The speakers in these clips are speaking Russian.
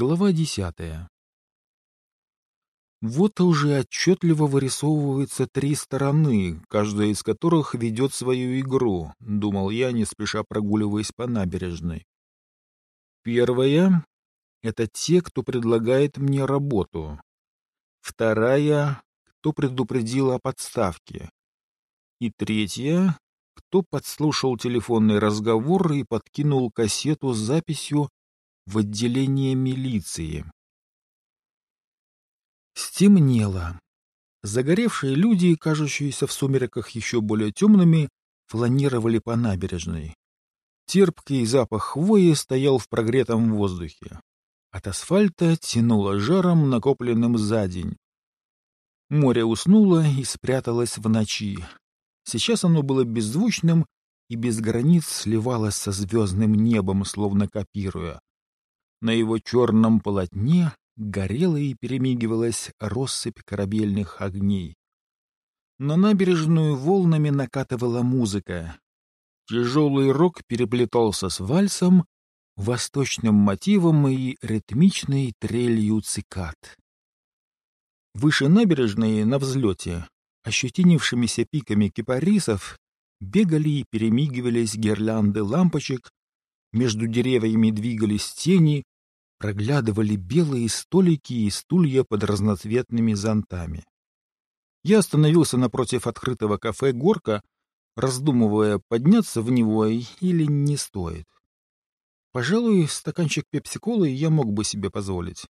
Глава десятая Вот уже отчетливо вырисовываются три стороны, каждая из которых ведет свою игру, — думал я, не спеша прогуливаясь по набережной. Первая — это те, кто предлагает мне работу. Вторая — кто предупредил о подставке. И третья — кто подслушал телефонный разговор и подкинул кассету с записью в отделение милиции. Стемнело. Загоревшие люди, кажущиеся в сумерках еще более темными, фланировали по набережной. Терпкий запах хвои стоял в прогретом воздухе. От асфальта тянуло жаром, накопленным за день. Море уснуло и спряталось в ночи. Сейчас оно было беззвучным и без границ сливалось со звездным небом, словно копируя. На его черном полотне горела и перемигивалась россыпь корабельных огней. На набережную волнами накатывала музыка. Тяжелый рок переплетался с вальсом, восточным мотивом и ритмичной трелью цикад. Выше набережной, на взлете, ощетинившимися пиками кипарисов, бегали и перемигивались гирлянды лампочек, между деревьями двигались тени, проглядывали белые столики и стулья под разноцветными зонтами. Я остановился напротив открытого кафе «Горка», раздумывая, подняться в него или не стоит. Пожалуй, стаканчик пепси-колы я мог бы себе позволить.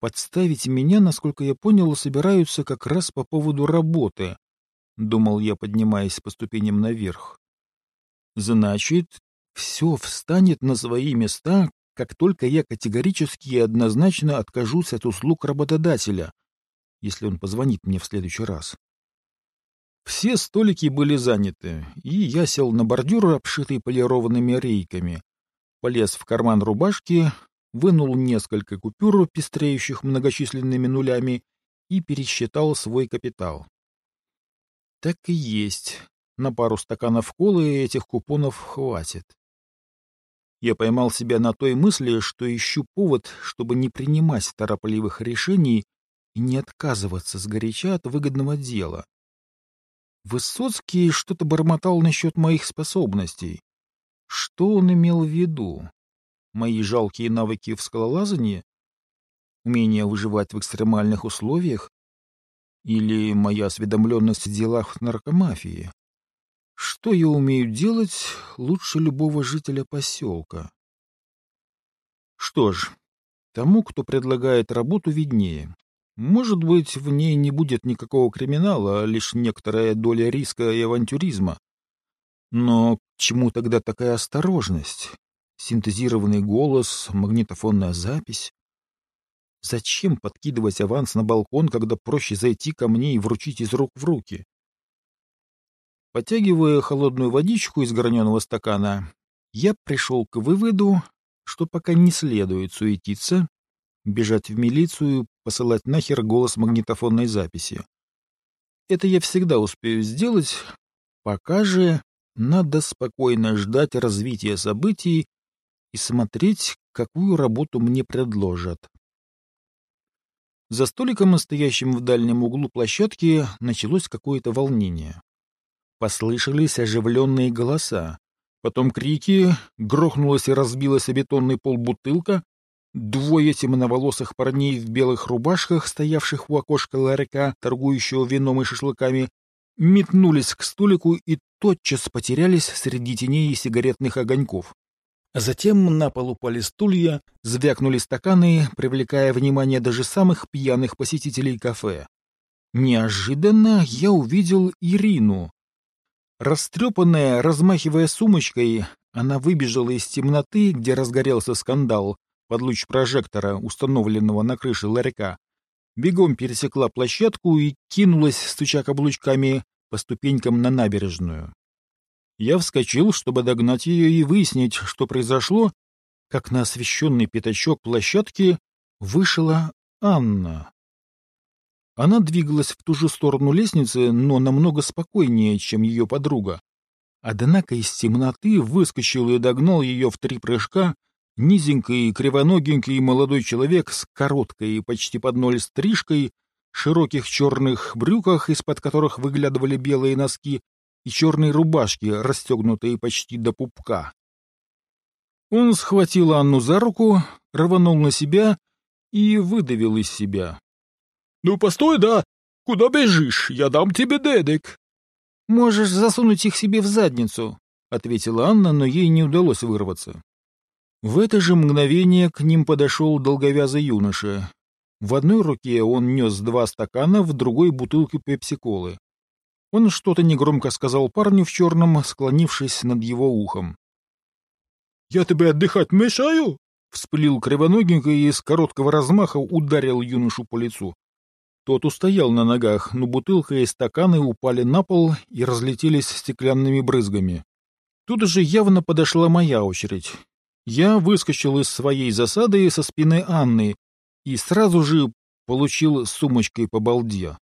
Подставить меня, насколько я понял, собираются как раз по поводу работы, — думал я, поднимаясь по ступеням наверх. Значит, все встанет на свои места, как только я категорически и однозначно откажусь от услуг работодателя, если он позвонит мне в следующий раз. Все столики были заняты, и я сел на бордюр, обшитый полированными рейками, полез в карман рубашки, вынул несколько купюр, пестреющих многочисленными нулями, и пересчитал свой капитал. Так и есть. На пару стаканов колы этих купонов хватит. Я поймал себя на той мысли, что ищу повод, чтобы не принимать торопливых решений и не отказываться сгоряча от выгодного дела. Высоцкий что-то бормотал насчет моих способностей. Что он имел в виду? Мои жалкие навыки в скалолазании? Умение выживать в экстремальных условиях? Или моя осведомленность в делах наркомафии? Что я умею делать лучше любого жителя поселка? Что ж, тому, кто предлагает работу, виднее. Может быть, в ней не будет никакого криминала, а лишь некоторая доля риска и авантюризма. Но к чему тогда такая осторожность? Синтезированный голос, магнитофонная запись? Зачем подкидывать аванс на балкон, когда проще зайти ко мне и вручить из рук в руки? Потягивая холодную водичку из граненого стакана, я пришел к выводу, что пока не следует суетиться, бежать в милицию, посылать нахер голос магнитофонной записи. Это я всегда успею сделать, пока же надо спокойно ждать развития событий и смотреть, какую работу мне предложат. За столиком, стоящим в дальнем углу площадки, началось какое-то волнение. Послышались оживленные голоса. Потом крики, грохнулась и разбилась о бетонный пол бутылка. Двое темноволосых парней в белых рубашках, стоявших у окошка ларька, торгующего вином и шашлыками, метнулись к столику и тотчас потерялись среди теней и сигаретных огоньков. Затем на пол упали стулья, звякнули стаканы, привлекая внимание даже самых пьяных посетителей кафе. Неожиданно я увидел Ирину, Растрепанная, размахивая сумочкой, она выбежала из темноты, где разгорелся скандал, под луч прожектора, установленного на крыше ларька. Бегом пересекла площадку и кинулась, стуча каблучками, по ступенькам на набережную. Я вскочил, чтобы догнать ее и выяснить, что произошло, как на освещенный пятачок площадки вышла Анна. Она двигалась в ту же сторону лестницы, но намного спокойнее, чем ее подруга. Однако из темноты выскочил и догнал ее в три прыжка Низенький, кривоногенький молодой человек с короткой, почти под ноль стрижкой, широких черных брюках, из-под которых выглядывали белые носки, и черной рубашки, расстегнутые почти до пупка. Он схватил Анну за руку, рванул на себя и выдавил из себя. — Ну, постой, да! Куда бежишь? Я дам тебе дедек. — Можешь засунуть их себе в задницу, — ответила Анна, но ей не удалось вырваться. В это же мгновение к ним подошел долговязый юноша. В одной руке он нес два стакана, в другой — бутылку пепси-колы. Он что-то негромко сказал парню в черном, склонившись над его ухом. — Я тебе отдыхать мешаю? — вспылил кривоногенький и с короткого размаха ударил юношу по лицу. Тот устоял на ногах, но бутылка и стаканы упали на пол и разлетелись стеклянными брызгами. Тут же явно подошла моя очередь. Я выскочил из своей засады со спины Анны и сразу же получил сумочкой по балде.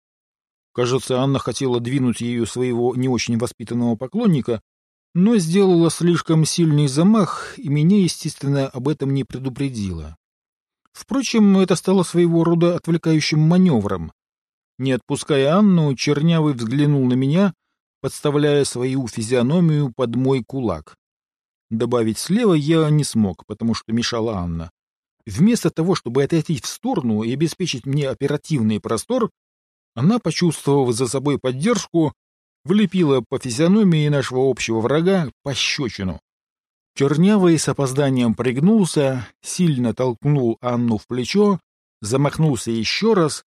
Кажется, Анна хотела двинуть ею своего не очень воспитанного поклонника, но сделала слишком сильный замах, и меня, естественно, об этом не предупредила. Впрочем, это стало своего рода отвлекающим маневром. Не отпуская Анну, Чернявый взглянул на меня, подставляя свою физиономию под мой кулак. Добавить слева я не смог, потому что мешала Анна. Вместо того, чтобы отойти в сторону и обеспечить мне оперативный простор, она, почувствовав за собой поддержку, влепила по физиономии нашего общего врага пощечину. Чернявый с опозданием пригнулся, сильно толкнул Анну в плечо, замахнулся еще раз,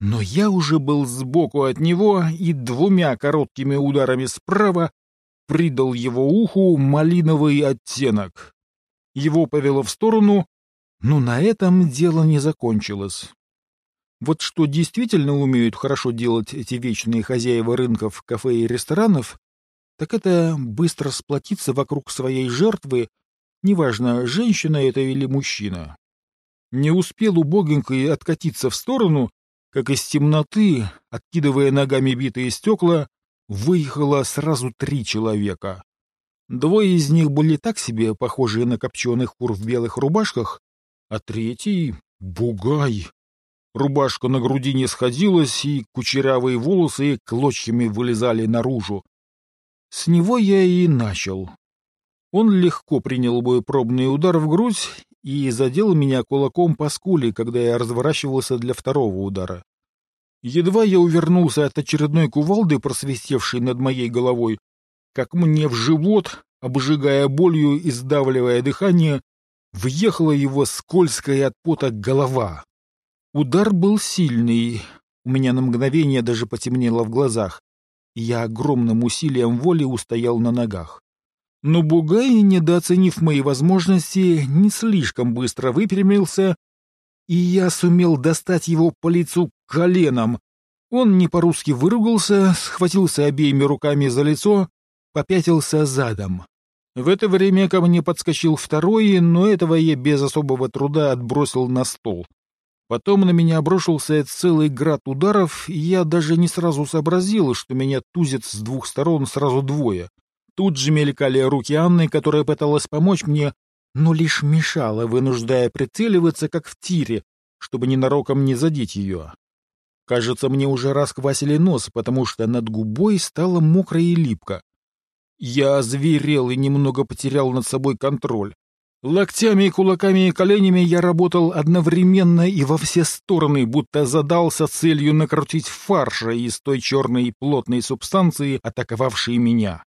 но я уже был сбоку от него и двумя короткими ударами справа придал его уху малиновый оттенок. Его повело в сторону, но на этом дело не закончилось. Вот что действительно умеют хорошо делать эти вечные хозяева рынков, кафе и ресторанов, так это быстро сплотиться вокруг своей жертвы, неважно, женщина это или мужчина. Не успел убогенький откатиться в сторону, как из темноты, откидывая ногами битые стекла, выехало сразу три человека. Двое из них были так себе похожие на копченых кур в белых рубашках, а третий — бугай. Рубашка на груди не сходилась, и кучерявые волосы клочьями вылезали наружу. С него я и начал. Он легко принял мой пробный удар в грудь и задел меня кулаком по скуле, когда я разворачивался для второго удара. Едва я увернулся от очередной кувалды, просвистевшей над моей головой, как мне в живот, обжигая болью и сдавливая дыхание, въехала его скользкая от пота голова. Удар был сильный, у меня на мгновение даже потемнело в глазах, я огромным усилием воли устоял на ногах. Но Бугай, недооценив мои возможности, не слишком быстро выпрямился, и я сумел достать его по лицу коленом. Он не по-русски выругался, схватился обеими руками за лицо, попятился задом. В это время ко мне подскочил второй, но этого я без особого труда отбросил на стол. Потом на меня обрушился целый град ударов, и я даже не сразу сообразил, что меня тузят с двух сторон сразу двое. Тут же мелькали руки Анны, которая пыталась помочь мне, но лишь мешала, вынуждая прицеливаться, как в тире, чтобы ненароком не задеть ее. Кажется, мне уже расквасили нос, потому что над губой стало мокро и липко. Я озверел и немного потерял над собой контроль. Локтями, кулаками и коленями я работал одновременно и во все стороны, будто задался целью накрутить фарша из той черной плотной субстанции, атаковавшей меня.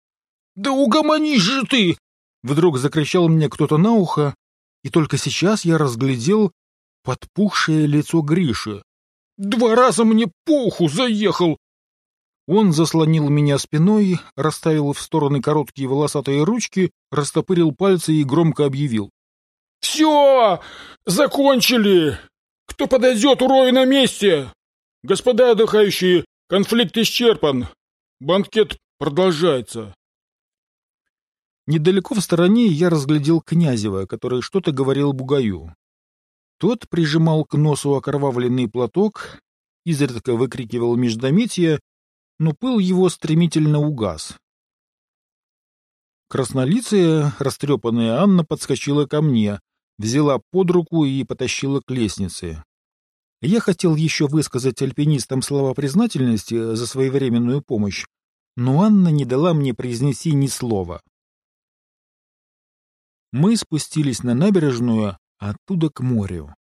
«Да угомонись же ты!» Вдруг закричал мне кто-то на ухо, и только сейчас я разглядел подпухшее лицо Гриши. «Два раза мне по уху заехал! Он заслонил меня спиной, расставил в стороны короткие волосатые ручки, растопырил пальцы и громко объявил. — Все! Закончили! Кто подойдет, урою на месте! Господа отдыхающие, конфликт исчерпан! Банкет продолжается. Недалеко в стороне я разглядел Князева, который что-то говорил Бугаю. Тот прижимал к носу окровавленный платок, изредка выкрикивал междометия но пыл его стремительно угас. Краснолицая, растрепанная Анна подскочила ко мне, взяла под руку и потащила к лестнице. Я хотел еще высказать альпинистам слова признательности за своевременную помощь, но Анна не дала мне произнести ни слова. Мы спустились на набережную, оттуда к морю.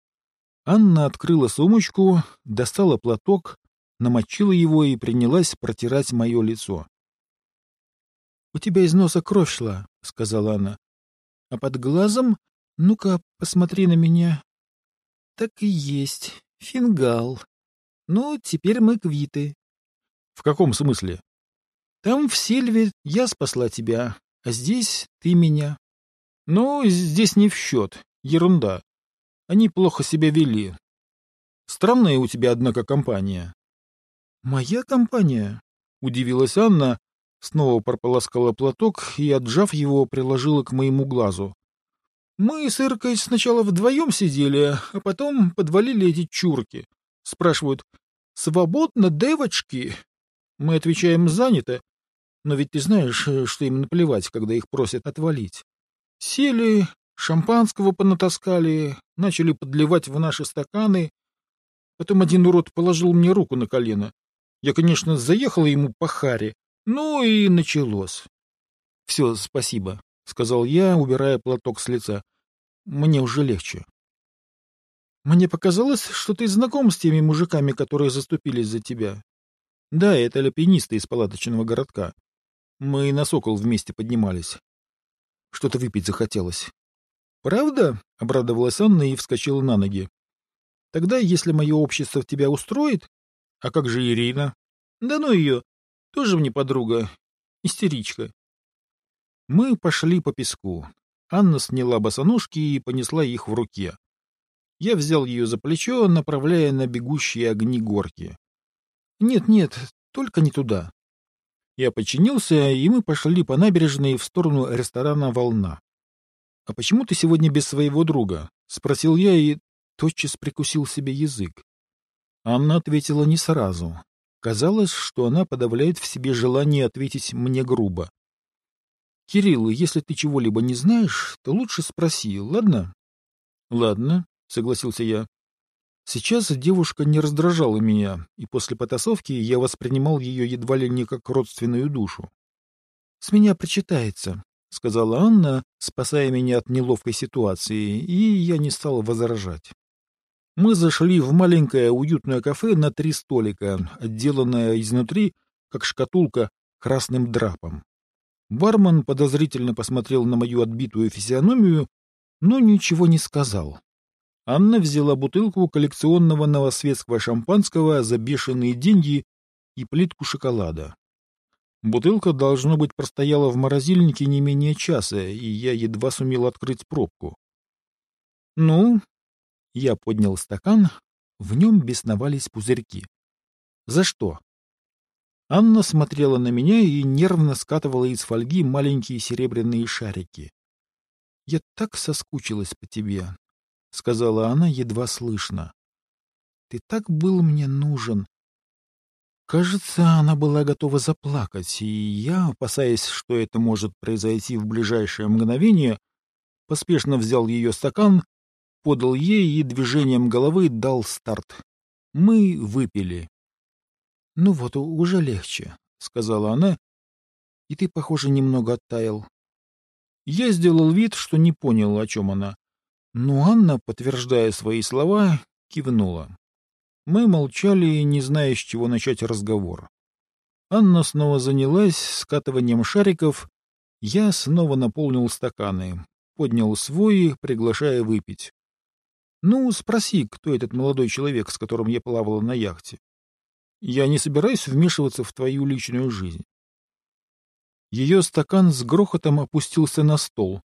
Анна открыла сумочку, достала платок, намочила его и принялась протирать мое лицо. — У тебя из носа кровь шла, — сказала она. — А под глазом? Ну-ка, посмотри на меня. — Так и есть. Фингал. Ну, теперь мы квиты. — В каком смысле? — Там, в Сельве, я спасла тебя, а здесь ты меня. — Ну, здесь не в счет. Ерунда. Они плохо себя вели. Странная у тебя, однако, компания. — Моя компания? — удивилась Анна, снова прополоскала платок и, отжав его, приложила к моему глазу. Мы с Иркой сначала вдвоем сидели, а потом подвалили эти чурки. Спрашивают, «Свободно, девочки?» Мы отвечаем, «Занято». Но ведь ты знаешь, что им наплевать, когда их просят отвалить. Сели, шампанского понатаскали, начали подливать в наши стаканы. Потом один урод положил мне руку на колено. Я, конечно, заехала ему по харе. Ну и началось. — Все, спасибо, — сказал я, убирая платок с лица. — Мне уже легче. — Мне показалось, что ты знаком с теми мужиками, которые заступились за тебя. — Да, это альпинисты из палаточного городка. Мы на Сокол вместе поднимались. Что-то выпить захотелось. — Правда? — обрадовалась Анна и вскочила на ноги. — Тогда, если мое общество тебя устроит... — А как же Ирина? — Да ну ее. Тоже мне подруга. Истеричка. Мы пошли по песку. Анна сняла босоножки и понесла их в руке. Я взял ее за плечо, направляя на бегущие огни горки. «Нет-нет, только не туда». Я подчинился, и мы пошли по набережной в сторону ресторана «Волна». «А почему ты сегодня без своего друга?» — спросил я и тотчас прикусил себе язык. Анна ответила не сразу. Казалось, что она подавляет в себе желание ответить мне грубо. «Кирилл, если ты чего-либо не знаешь, то лучше спроси, ладно?» «Ладно», — согласился я. Сейчас девушка не раздражала меня, и после потасовки я воспринимал ее едва ли не как родственную душу. «С меня причитается», — сказала Анна, спасая меня от неловкой ситуации, и я не стал возражать. Мы зашли в маленькое уютное кафе на три столика, отделанное изнутри, как шкатулка, красным драпом. Бармен подозрительно посмотрел на мою отбитую физиономию, но ничего не сказал. Анна взяла бутылку коллекционного новосветского шампанского за бешеные деньги и плитку шоколада. Бутылка, должно быть, простояла в морозильнике не менее часа, и я едва сумел открыть пробку. — Ну? Я поднял стакан, в нем бесновались пузырьки. — За что? Анна смотрела на меня и нервно скатывала из фольги маленькие серебряные шарики. — Я так соскучилась по тебе, — сказала она едва слышно. — Ты так был мне нужен. Кажется, она была готова заплакать, и я, опасаясь, что это может произойти в ближайшее мгновение, поспешно взял ее стакан, подал ей и движением головы дал старт. Мы выпили. — Ну вот, уже легче, — сказала она, — и ты, похоже, немного оттаял. Я сделал вид, что не понял, о чем она. Но Анна, подтверждая свои слова, кивнула. Мы молчали, не зная, с чего начать разговор. Анна снова занялась скатыванием шариков. Я снова наполнил стаканы, поднял свой, приглашая выпить. — Ну, спроси, кто этот молодой человек, с которым я плавала на яхте. Я не собираюсь вмешиваться в твою личную жизнь. Ее стакан с грохотом опустился на стол.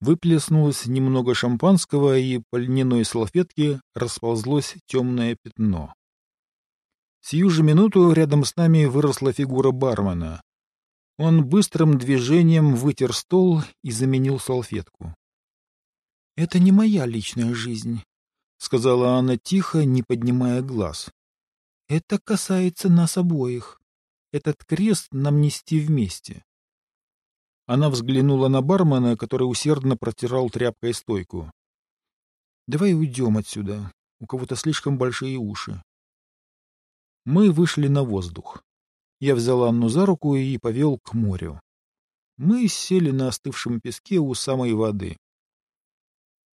Выплеснулось немного шампанского, и по льняной салфетке расползлось темное пятно. Сию же минуту рядом с нами выросла фигура бармена. Он быстрым движением вытер стол и заменил салфетку. — Это не моя личная жизнь, — сказала она тихо, не поднимая глаз. Это касается нас обоих. Этот крест нам нести вместе. Она взглянула на бармена, который усердно протирал тряпкой стойку. Давай уйдем отсюда. У кого-то слишком большие уши. Мы вышли на воздух. Я взял Анну за руку и повел к морю. Мы сели на остывшем песке у самой воды.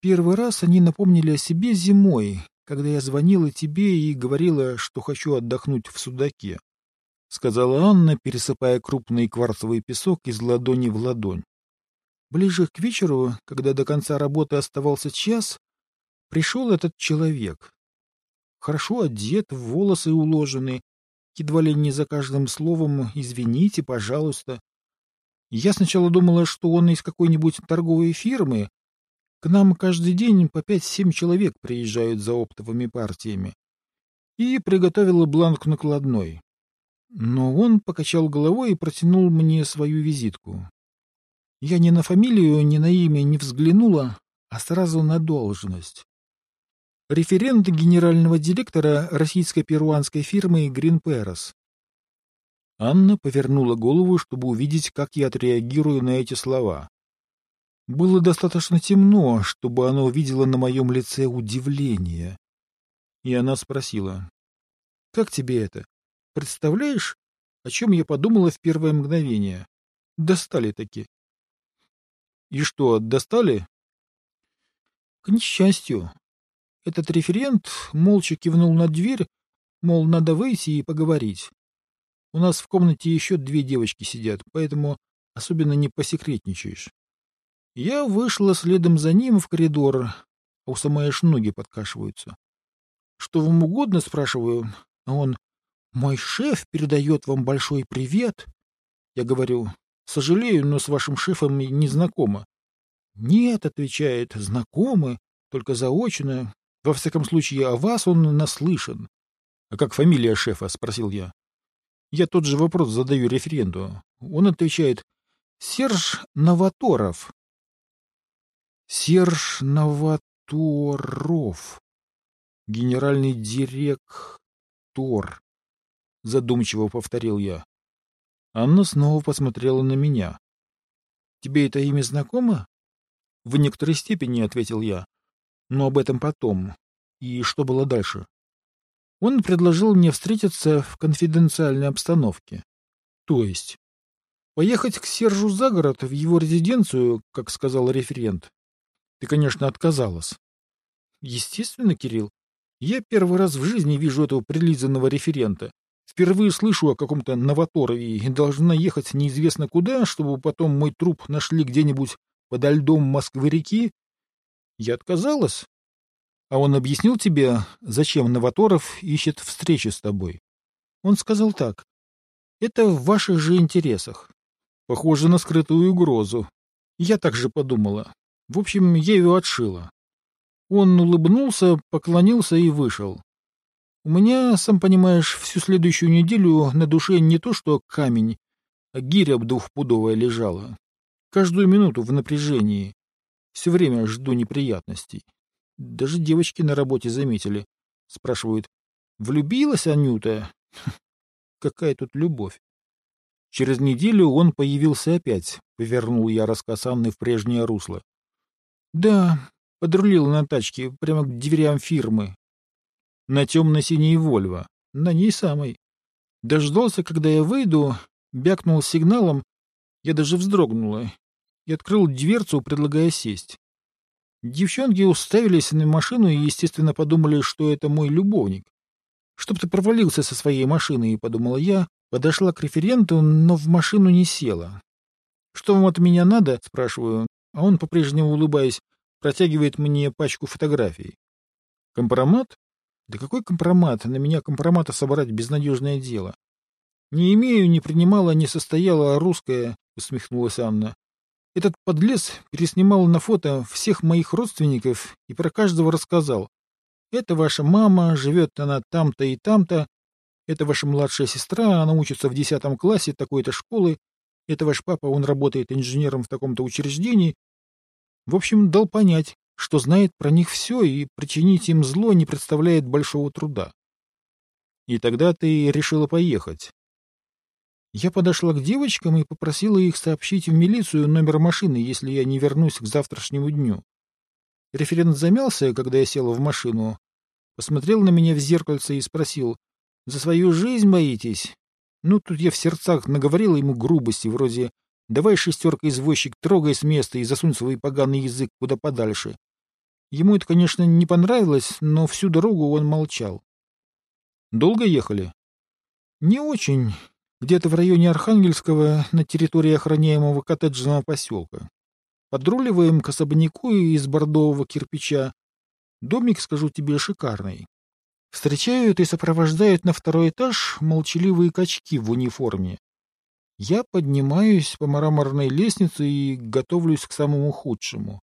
Первый раз они напомнили о себе зимой, когда я звонила тебе и говорила, что хочу отдохнуть в судаке, — сказала Анна, пересыпая крупный кварцевый песок из ладони в ладонь. Ближе к вечеру, когда до конца работы оставался час, пришел этот человек. Хорошо одет, волосы уложены, едва ли не за каждым словом «извините, пожалуйста». Я сначала думала, что он из какой-нибудь торговой фирмы. К нам каждый день по пять-семь человек приезжают за оптовыми партиями. И приготовила бланк накладной. Но он покачал головой и протянул мне свою визитку. Я ни на фамилию, ни на имя не взглянула, а сразу на должность. Референт генерального директора российско-перуанской фирмы Green Peros. Анна повернула голову, чтобы увидеть, как я отреагирую на эти слова. Было достаточно темно, чтобы она увидела на моем лице удивление. И она спросила, «Как тебе это? Представляешь, о чем я подумала в первое мгновение? Достали таки. И что, достали? К несчастью. Этот референт молча кивнул на дверь, мол, надо выйти и поговорить. У нас в комнате еще две девочки сидят, поэтому особенно не посекретничаешь. Я вышла следом за ним в коридор, а у самой аж ноги подкашиваются. Что вам угодно, спрашиваю, а он, мой шеф передает вам большой привет. Я говорю, Сожалею, но с вашим шефом не знакома. Нет, отвечает, знакомы, только заочно. Во всяком случае, о вас он наслышан. А как фамилия шефа? спросил я. Я тот же вопрос задаю референду. Он отвечает, Серж Новоторов. Серж Новоторов. Генеральный директор. Задумчиво повторил я. Анна снова посмотрела на меня. «Тебе это имя знакомо?» «В некоторой степени», — ответил я. «Но об этом потом. И что было дальше?» Он предложил мне встретиться в конфиденциальной обстановке. То есть, поехать к Сержу за город, в его резиденцию, как сказал референт. Ты, конечно, отказалась. Естественно, Кирилл. Я первый раз в жизни вижу этого прилизанного референта. Впервые слышу о каком-то Новоторове и должна ехать неизвестно куда, чтобы потом мой труп нашли где-нибудь подо льдом Москвы-реки. Я отказалась. А он объяснил тебе, зачем Новоторов ищет встречи с тобой? Он сказал так. Это в ваших же интересах. Похоже на скрытую угрозу. Я так же подумала. В общем, его отшила. Он улыбнулся, поклонился и вышел. У меня, сам понимаешь, всю следующую неделю на душе не то что камень, а гиря двухпудовая лежала. Каждую минуту в напряжении. Все время жду неприятностей. Даже девочки на работе заметили. Спрашивают, влюбилась Анюта? Какая тут любовь? Через неделю он появился опять, повернул я рассказ Анны в прежнее русло. Да, подрулил на тачке прямо к дверям фирмы, на темно-синей Вольво, на ней самой. Дождался, когда я выйду, бякнул сигналом, я даже вздрогнула и открыл дверцу, предлагая сесть. Девчонки уставились на машину и, естественно, подумали, что это мой любовник. Чтоб ты провалился со своей машиной, подумала я, подошла к референту, но в машину не села. Что вам от меня надо? спрашиваю, а он, по-прежнему улыбаясь, протягивает мне пачку фотографий. Компромат? Да какой компромат? На меня компромата собрать безнадежное дело. Не имею, не принимала, не состояла русская, усмехнулась Анна. Этот подлец переснимал на фото всех моих родственников и про каждого рассказал. Это ваша мама, живет она там-то и там-то. Это ваша младшая сестра, она учится в десятом классе такой-то школы. Это ваш папа, он работает инженером в таком-то учреждении. В общем, дал понять, что знает про них все и причинить им зло не представляет большого труда. И тогда ты решила поехать. Я подошла к девочкам и попросила их сообщить в милицию номер машины, если я не вернусь к завтрашнему дню. Референт замялся, когда я села в машину, посмотрел на меня в зеркальце и спросил, «За свою жизнь боитесь?» Ну, тут я в сердцах наговорила ему грубости, вроде «Давай, шестерка, извозчик, трогай с места и засунь свой поганый язык куда подальше». Ему это, конечно, не понравилось, но всю дорогу он молчал. «Долго ехали?» «Не очень. Где-то в районе Архангельского, на территории охраняемого коттеджного поселка. Подруливаем к особняку из бордового кирпича. Домик, скажу тебе, шикарный. Встречают и сопровождают на второй этаж молчаливые качки в униформе. Я поднимаюсь по мраморной лестнице и готовлюсь к самому худшему.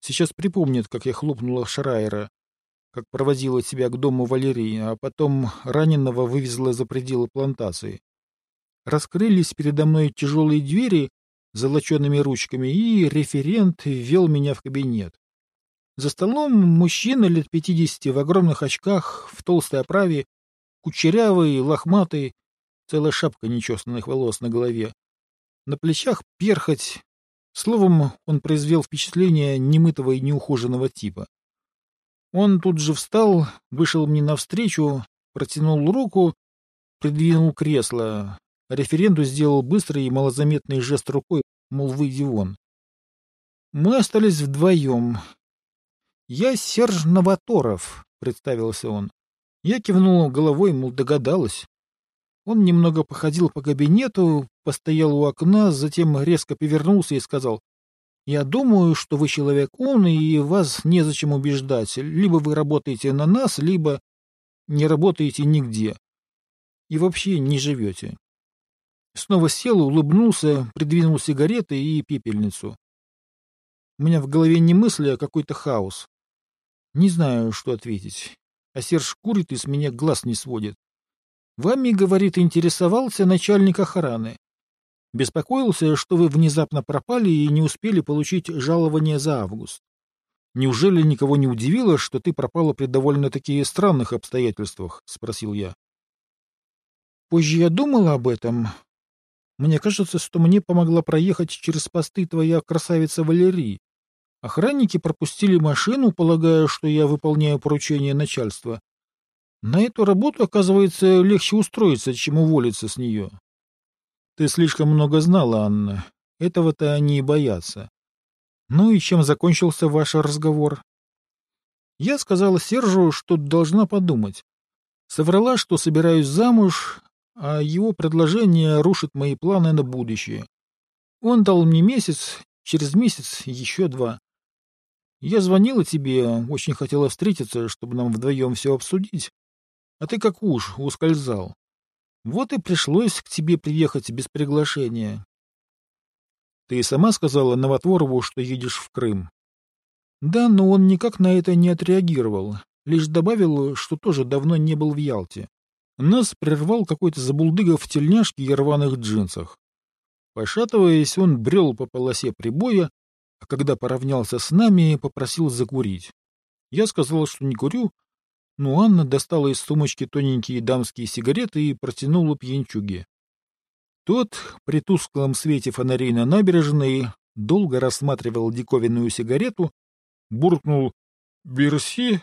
Сейчас припомнят, как я хлопнула Шрайера, как проводила тебя к дому Валерии, а потом раненого вывезла за пределы плантации. Раскрылись передо мной тяжелые двери с золоченными ручками, и референт ввел меня в кабинет. За столом мужчина лет пятидесяти в огромных очках, в толстой оправе, кучерявый, лохматый, целая шапка нечесанных волос на голове. На плечах перхоть. Словом, он произвел впечатление немытого и неухоженного типа. Он тут же встал, вышел мне навстречу, протянул руку, придвинул кресло. Референту сделал быстрый и малозаметный жест рукой, мол, выйди вон. Мы остались вдвоем. «Я Серж Новоторов», — представился он. Я кивнул головой, мол, догадалась. Он немного походил по кабинету, постоял у окна, затем резко повернулся и сказал, «Я думаю, что вы человек умный, и вас незачем убеждать. Либо вы работаете на нас, либо не работаете нигде. И вообще не живете». Снова сел, улыбнулся, придвинул сигареты и пепельницу. У меня в голове не мысли, а какой-то хаос. Не знаю, что ответить. А Серж курит и с меня глаз не сводит. Вами, говорит, интересовался начальник охраны. Беспокоился, что вы внезапно пропали и не успели получить жалование за август. Неужели никого не удивило, что ты пропала при довольно-таки странных обстоятельствах? — спросил я. Позже я думала об этом. Мне кажется, что мне помогла проехать через посты твоя красавица Валерий. Охранники пропустили машину, полагая, что я выполняю поручение начальства. На эту работу, оказывается, легче устроиться, чем уволиться с нее. Ты слишком много знала, Анна. Этого-то они и боятся. Ну и чем закончился ваш разговор? Я сказала Сержу, что должна подумать. Соврала, что собираюсь замуж, а его предложение рушит мои планы на будущее. Он дал мне месяц, через месяц еще два. Я звонила тебе, очень хотела встретиться, чтобы нам вдвоем все обсудить. А ты как уж ускользал. Вот и пришлось к тебе приехать без приглашения. Ты сама сказала Новотворову, что едешь в Крым. Да, но он никак на это не отреагировал, лишь добавил, что тоже давно не был в Ялте. Нас прервал какой-то забулдыга в тельняшке и рваных джинсах. Пошатываясь, он брел по полосе прибоя, а когда поравнялся с нами, попросил закурить. Я сказал, что не курю, но Анна достала из сумочки тоненькие дамские сигареты и протянула пьянчуге. Тот, при тусклом свете фонарей на набережной, долго рассматривал диковинную сигарету, буркнул «Берси»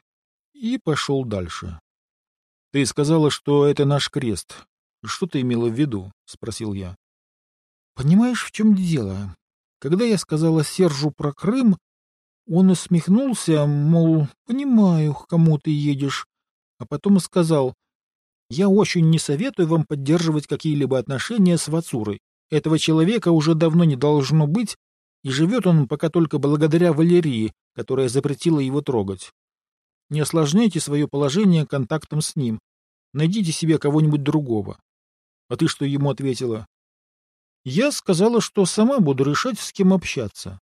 и пошел дальше. — Ты сказала, что это наш крест. Что ты имела в виду? — спросил я. — Понимаешь, в чем дело? Когда я сказала Сержу про Крым, он усмехнулся, мол, понимаю, к кому ты едешь, а потом сказал, я очень не советую вам поддерживать какие-либо отношения с Вацурой. Этого человека уже давно не должно быть, и живет он пока только благодаря Валерии, которая запретила его трогать. Не осложняйте свое положение контактом с ним. Найдите себе кого-нибудь другого. А ты что ему ответила? Я сказала, что сама буду решать, с кем общаться.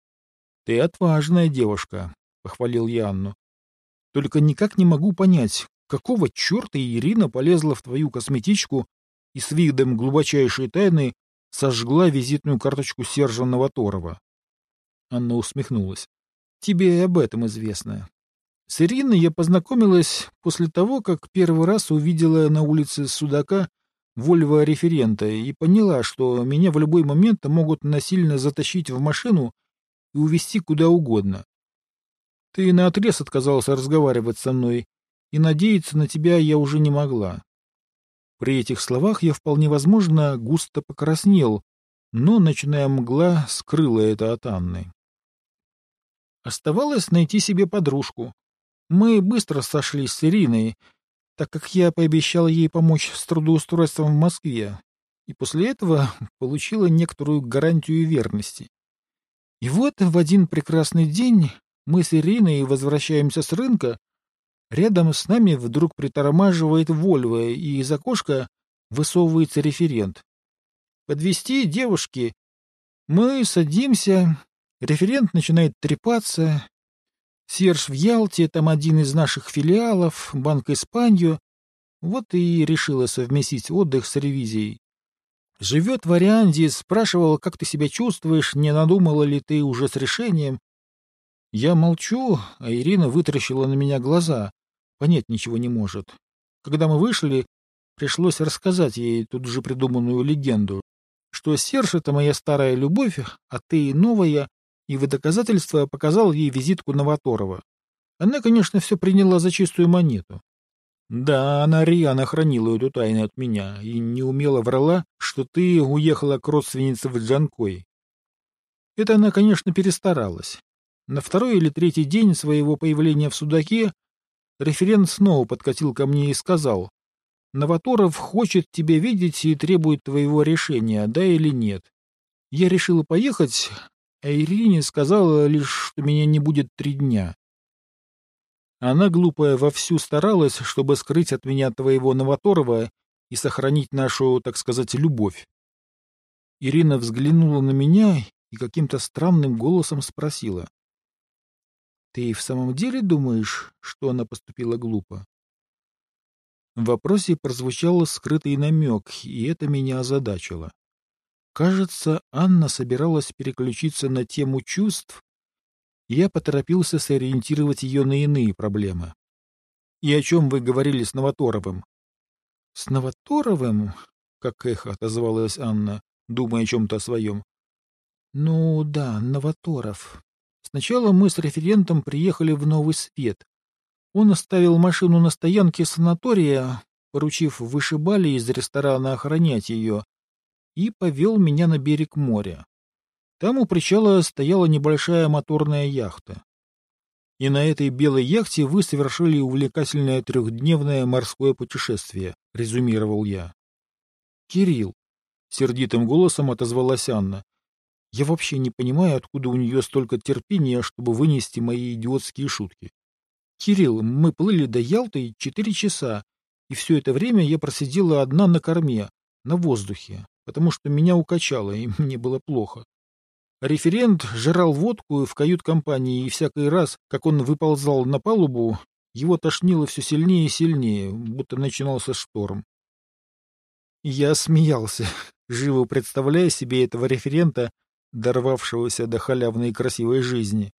— Ты отважная девушка, — похвалил я Анну. — Только никак не могу понять, какого черта Ирина полезла в твою косметичку и с видом глубочайшей тайны сожгла визитную карточку Сержа Новоторова. Анна усмехнулась. — Тебе и об этом известно. С Ириной я познакомилась после того, как первый раз увидела на улице Судака Вольво референта и поняла, что меня в любой момент могут насильно затащить в машину и увезти куда угодно. Ты наотрез отказался разговаривать со мной, и надеяться на тебя я уже не могла. При этих словах я вполне возможно густо покраснел, но ночная мгла скрыла это от Анны. Оставалось найти себе подружку. Мы быстро сошлись с Ириной, так как я пообещал ей помочь с трудоустройством в Москве, и после этого получила некоторую гарантию верности. И вот в один прекрасный день мы с Ириной возвращаемся с рынка, рядом с нами вдруг притормаживает Вольво, и из окошка высовывается референт. Подвести девушки. Мы садимся, референт начинает трепаться. Серж в Ялте, там один из наших филиалов, Банк Испанию. Вот и решила совместить отдых с ревизией. Живет в Арианде, спрашивал, как ты себя чувствуешь, не надумала ли ты уже с решением. Я молчу, а Ирина вытаращила на меня глаза. Понять ничего не может. Когда мы вышли, пришлось рассказать ей тут же придуманную легенду, что Серж — это моя старая любовь, а ты — новая, и в доказательство показал ей визитку Новоторова. Она, конечно, все приняла за чистую монету. Да, она рьяно хранила эту тайну от меня и неумело врала, что ты уехала к родственнице в Джанкой. Это она, конечно, перестаралась. На второй или третий день своего появления в Судаке референт снова подкатил ко мне и сказал, «Новоторов хочет тебя видеть и требует твоего решения, да или нет. Я решила поехать, а Ирине сказала лишь, что меня не будет три дня. Она, глупая, вовсю старалась, чтобы скрыть от меня твоего Новоторова и сохранить нашу, так сказать, любовь. Ирина взглянула на меня и каким-то странным голосом спросила. — Ты в самом деле думаешь, что она поступила глупо? В вопросе прозвучал скрытый намек, и это меня озадачило. Кажется, Анна собиралась переключиться на тему чувств, я поторопился сориентировать ее на иные проблемы. «И о чем вы говорили с Новоторовым?» «С Новоторовым?» — как эхо отозвалась Анна, думая о чем-то своем. «Ну да, Новоторов. Сначала мы с референтом приехали в Новый Свет. Он оставил машину на стоянке санатория, поручив вышибали из ресторана охранять ее, и повел меня на берег моря. Там у причала стояла небольшая моторная яхта. И на этой белой яхте вы совершили увлекательное трехдневное морское путешествие, — резюмировал я. — Кирилл, — сердитым голосом отозвалась Анна, — я вообще не понимаю, откуда у нее столько терпения, чтобы вынести мои идиотские шутки. Кирилл, мы плыли до Ялты четыре часа, и все это время я просидела одна на корме, на воздухе, потому что меня укачало, и мне было плохо. Референт жрал водку в кают-компании, и всякий раз, как он выползал на палубу, его тошнило все сильнее и сильнее, будто начинался шторм. Я смеялся, живо представляя себе этого референта, дорвавшегося до халявной и красивой жизни.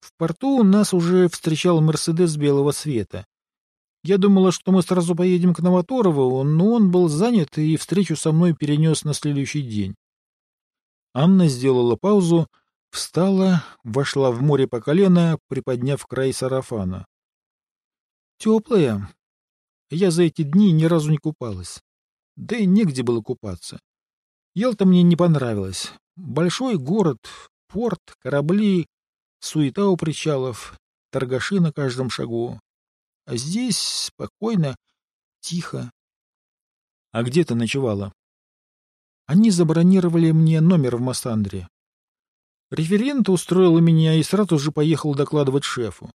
В порту нас уже встречал «Мерседес» белого цвета. Я думала, что мы сразу поедем к Новоторову, но он был занят и встречу со мной перенес на следующий день. Анна сделала паузу, встала, вошла в море по колено, приподняв край сарафана. Теплая. Я за эти дни ни разу не купалась. Да и негде было купаться. Ялта мне не понравилась. Большой город, порт, корабли, суета у причалов, торгаши на каждом шагу. А здесь спокойно, тихо. — А где ты ночевала? Они забронировали мне номер в Массандре. Референт устроил меня и сразу же поехал докладывать шефу.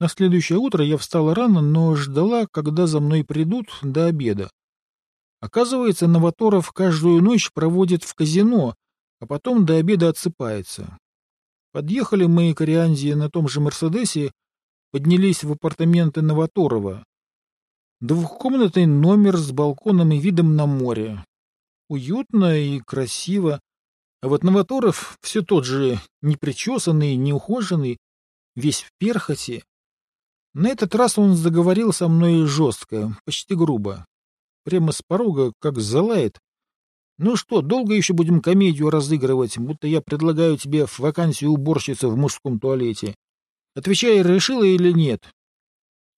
На следующее утро я встала рано, но ждала, когда за мной придут до обеда. Оказывается, Новоторов каждую ночь проводит в казино, а потом до обеда отсыпается. Подъехали мы к Орианзе на том же «Мерседесе», поднялись в апартаменты Новоторова. Двухкомнатный номер с балконом и видом на море. Уютно и красиво. А вот Новоторов все тот же непричесанный, неухоженный, весь в перхоти. На этот раз он заговорил со мной жестко, почти грубо. Прямо с порога, как залает. Ну что, долго еще будем комедию разыгрывать, будто я предлагаю тебе вакансию уборщицы в мужском туалете? Отвечай, решила или нет.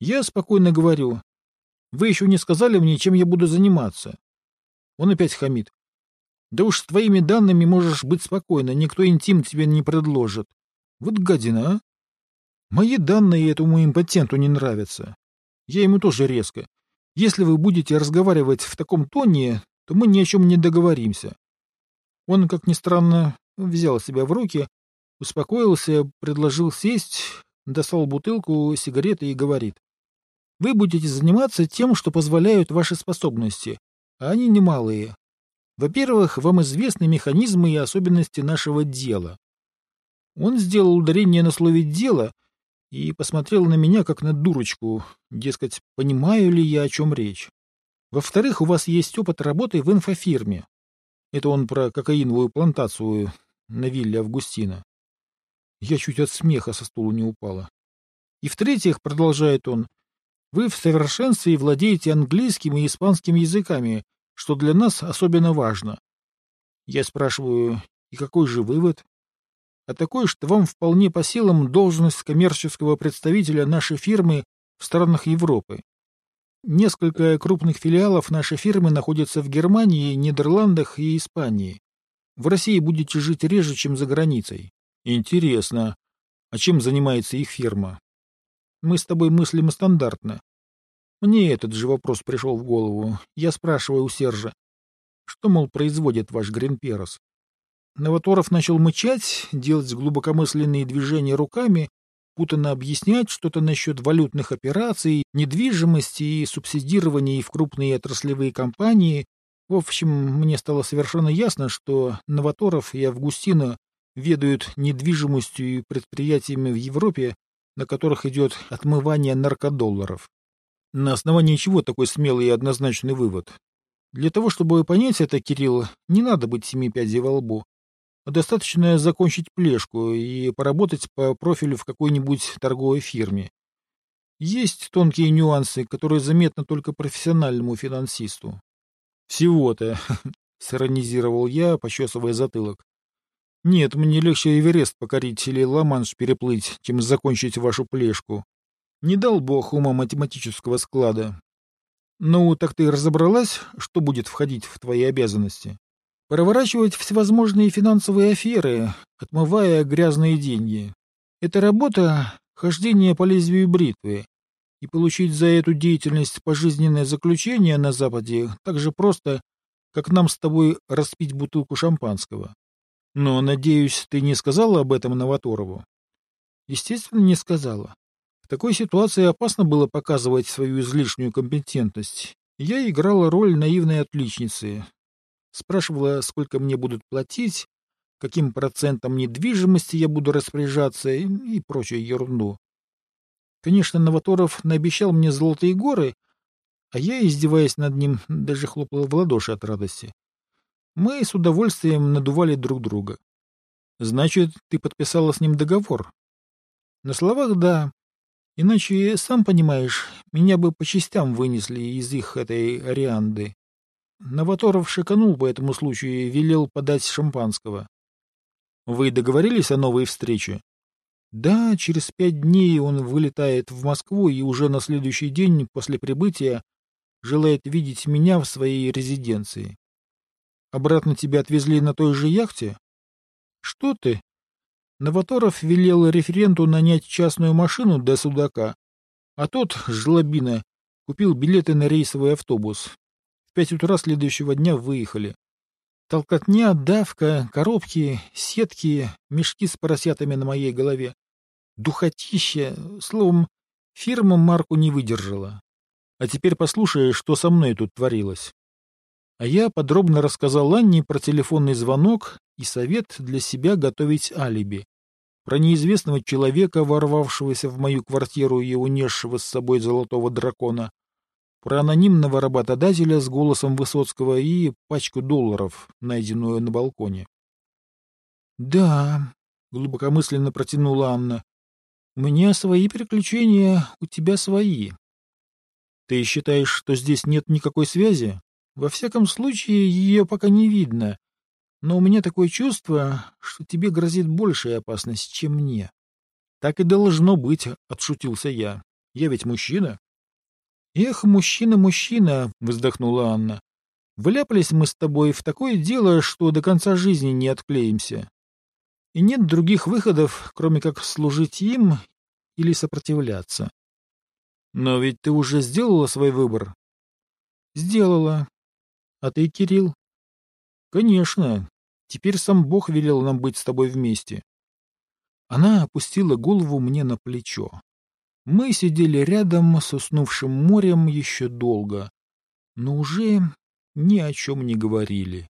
Я спокойно говорю. Вы еще не сказали мне, чем я буду заниматься. Он опять хамит. Да уж с твоими данными можешь быть спокойно, никто интим тебе не предложит. Вот гадина, а? Мои данные этому импотенту не нравятся. Я ему тоже резко. Если вы будете разговаривать в таком тоне, то мы ни о чем не договоримся. Он, как ни странно, взял себя в руки, успокоился, предложил сесть, достал бутылку, сигареты и говорит. Вы будете заниматься тем, что позволяют ваши способности, а они немалые. Во-первых, вам известны механизмы и особенности нашего дела. Он сделал ударение на слове «дело» и посмотрел на меня, как на дурочку, дескать, понимаю ли я, о чем речь. Во-вторых, у вас есть опыт работы в инфофирме. Это он про кокаиновую плантацию на вилле Августина. Я чуть от смеха со стула не упала. И в-третьих, продолжает он, вы в совершенстве владеете английским и испанским языками, что для нас особенно важно. Я спрашиваю, и какой же вывод? А такой, что вам вполне по силам должность коммерческого представителя нашей фирмы в странах Европы. Несколько крупных филиалов нашей фирмы находятся в Германии, Нидерландах и Испании. В России будете жить реже, чем за границей. Интересно. А чем занимается их фирма? Мы с тобой мыслим стандартно. Мне этот же вопрос пришел в голову. Я спрашиваю у Сержа. Что, мол, производит ваш Гринперос? Новоторов начал мычать, делать глубокомысленные движения руками, путанно объяснять что-то насчет валютных операций, недвижимости и субсидирования в крупные отраслевые компании. В общем, мне стало совершенно ясно, что Новоторов и Августина ведают недвижимостью и предприятиями в Европе, на которых идет отмывание наркодолларов. На основании чего такой смелый и однозначный вывод? Для того, чтобы понять это, Кирилл, не надо быть семи пядей во лбу. Достаточно закончить плешку и поработать по профилю в какой-нибудь торговой фирме. Есть тонкие нюансы, которые заметны только профессиональному финансисту. Всего-то, — сиронизировал я, почесывая затылок. Нет, мне легче Эверест покорить или Ла-Манш переплыть, чем закончить вашу плешку. Не дал бог ума математического склада. Ну, так ты разобралась, что будет входить в твои обязанности? Проворачивать всевозможные финансовые аферы, отмывая грязные деньги. Это работа — хождение по лезвию бритвы. И получить за эту деятельность пожизненное заключение на Западе так же просто, как нам с тобой распить бутылку шампанского. Но, надеюсь, ты не сказала об этом Новоторову? Естественно, не сказала. В такой ситуации опасно было показывать свою излишнюю компетентность. Я играла роль наивной отличницы. Спрашивала, сколько мне будут платить, каким процентом недвижимости я буду распоряжаться и, и прочую ерунду. Конечно, Новоторов наобещал мне золотые горы, а я, издеваясь над ним, даже хлопала в ладоши от радости. Мы с удовольствием надували друг друга. Значит, ты подписала с ним договор? На словах да. Иначе, сам понимаешь, меня бы по частям вынесли из их этой арианды. Новоторов шиканул по этому случаю и велел подать шампанского. Вы договорились о новой встрече? Да, через пять дней он вылетает в Москву и уже на следующий день после прибытия желает видеть меня в своей резиденции. Обратно тебя отвезли на той же яхте? Что ты? Новоторов велел референту нанять частную машину до Судака, а тот, жлобина, купил билеты на рейсовый автобус. В пять утра следующего дня выехали. Толкотня, давка, коробки, сетки, мешки с поросятами на моей голове. Духотища, словом, фирма марку не выдержала. А теперь послушай, что со мной тут творилось. А я подробно рассказал Анне про телефонный звонок и совет для себя готовить алиби. Про неизвестного человека, ворвавшегося в мою квартиру и унесшего с собой золотого дракона. Про анонимного работодателя с голосом Высоцкого и пачку долларов, найденную на балконе. «Да», — глубокомысленно протянула Анна, — «у меня свои приключения, у тебя свои». «Ты считаешь, что здесь нет никакой связи?» Во всяком случае, ее пока не видно, но у меня такое чувство, что тебе грозит большая опасность, чем мне. Так и должно быть, — отшутился я. Я ведь мужчина. Эх, мужчина, мужчина, — вздохнула Анна. Вляпались мы с тобой в такое дело, что до конца жизни не отклеимся. И нет других выходов, кроме как служить им или сопротивляться. Но ведь ты уже сделала свой выбор? Сделала. А ты, Кирилл? Конечно. Теперь сам Бог велел нам быть с тобой вместе. Она опустила голову мне на плечо. Мы сидели рядом с уснувшим морем еще долго, но уже ни о чем не говорили.